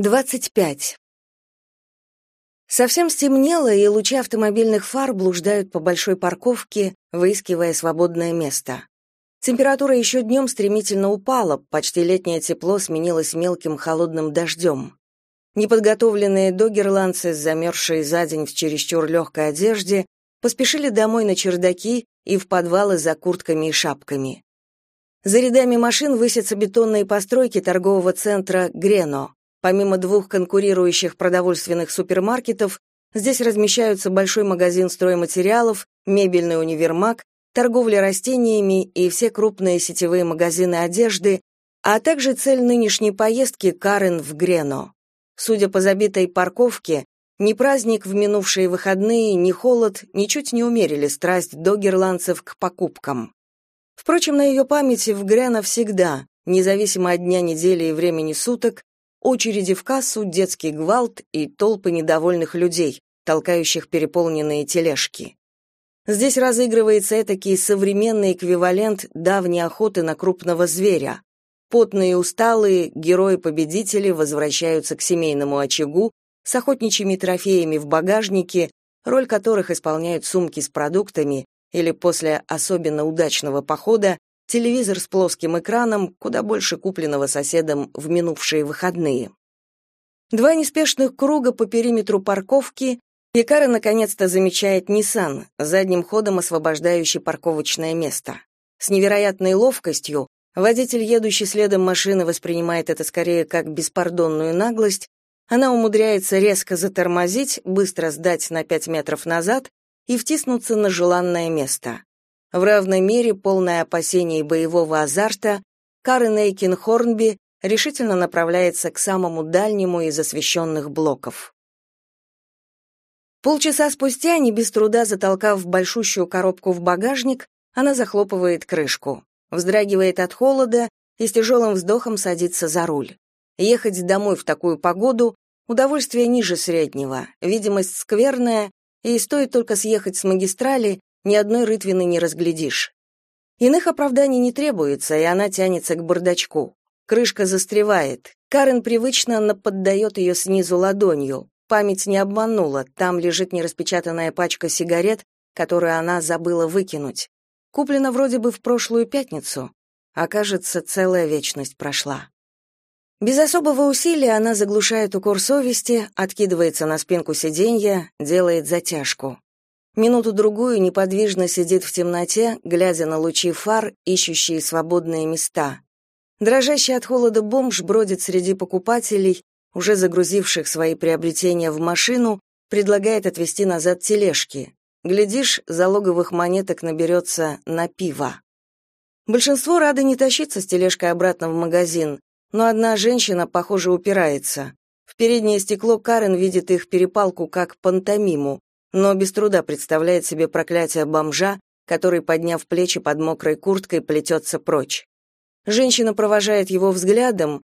25. Совсем стемнело, и лучи автомобильных фар блуждают по большой парковке, выискивая свободное место. Температура еще днем стремительно упала, почти летнее тепло сменилось мелким холодным дождем. Неподготовленные догерландцы, замерзшие за день в чересчур легкой одежде, поспешили домой на чердаки и в подвалы за куртками и шапками. За рядами машин высятся бетонные постройки торгового центра «Грено», Помимо двух конкурирующих продовольственных супермаркетов, здесь размещаются большой магазин стройматериалов, мебельный универмаг, торговля растениями и все крупные сетевые магазины одежды, а также цель нынешней поездки Карен в Грено. Судя по забитой парковке, ни праздник в минувшие выходные, ни холод ничуть не умерили страсть догерландцев к покупкам. Впрочем, на ее памяти в Грено всегда, независимо от дня недели и времени суток, очереди в кассу, детский гвалт и толпы недовольных людей, толкающих переполненные тележки. Здесь разыгрывается этакий современный эквивалент давней охоты на крупного зверя. Потные и усталые герои-победители возвращаются к семейному очагу с охотничьими трофеями в багажнике, роль которых исполняют сумки с продуктами или после особенно удачного похода телевизор с плоским экраном, куда больше купленного соседом в минувшие выходные. Два неспешных круга по периметру парковки, и Кара наконец-то замечает Nissan, задним ходом освобождающий парковочное место. С невероятной ловкостью водитель, едущий следом машины, воспринимает это скорее как беспардонную наглость, она умудряется резко затормозить, быстро сдать на пять метров назад и втиснуться на желанное место. В равной мере, полное опасений и боевого азарта, Карен Эйкин Хорнби решительно направляется к самому дальнему из освещенных блоков. Полчаса спустя, не без труда затолкав большущую коробку в багажник, она захлопывает крышку, вздрагивает от холода и с тяжелым вздохом садится за руль. Ехать домой в такую погоду — удовольствие ниже среднего, видимость скверная, и стоит только съехать с магистрали, ни одной рытвины не разглядишь. Иных оправданий не требуется, и она тянется к бардачку. Крышка застревает. Карен привычно наподдает ее снизу ладонью. Память не обманула, там лежит нераспечатанная пачка сигарет, которую она забыла выкинуть. Куплена вроде бы в прошлую пятницу, а кажется, целая вечность прошла. Без особого усилия она заглушает укор совести, откидывается на спинку сиденья, делает затяжку. Минуту-другую неподвижно сидит в темноте, глядя на лучи фар, ищущие свободные места. Дрожащий от холода бомж бродит среди покупателей, уже загрузивших свои приобретения в машину, предлагает отвезти назад тележки. Глядишь, залоговых монеток наберется на пиво. Большинство рады не тащиться с тележкой обратно в магазин, но одна женщина, похоже, упирается. В переднее стекло Карен видит их перепалку как пантомиму, но без труда представляет себе проклятие бомжа, который, подняв плечи под мокрой курткой, плетется прочь. Женщина провожает его взглядом,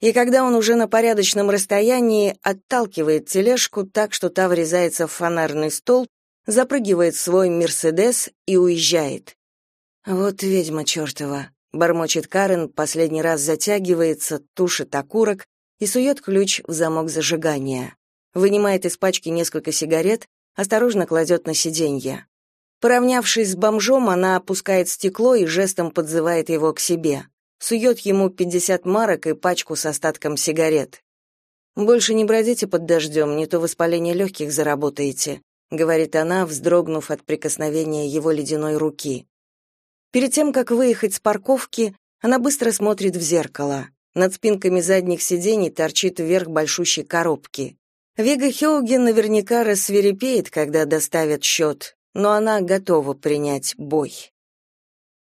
и когда он уже на порядочном расстоянии, отталкивает тележку так, что та врезается в фонарный столб, запрыгивает в свой «Мерседес» и уезжает. «Вот ведьма чертова», — бормочет Карен, последний раз затягивается, тушит окурок и сует ключ в замок зажигания. Вынимает из пачки несколько сигарет, осторожно кладет на сиденье. Поравнявшись с бомжом, она опускает стекло и жестом подзывает его к себе. Сует ему 50 марок и пачку с остатком сигарет. «Больше не бродите под дождем, не то воспаление легких заработаете», говорит она, вздрогнув от прикосновения его ледяной руки. Перед тем, как выехать с парковки, она быстро смотрит в зеркало. Над спинками задних сидений торчит вверх большущей коробки. Вега Хеуген наверняка рассверепеет, когда доставят счет, но она готова принять бой.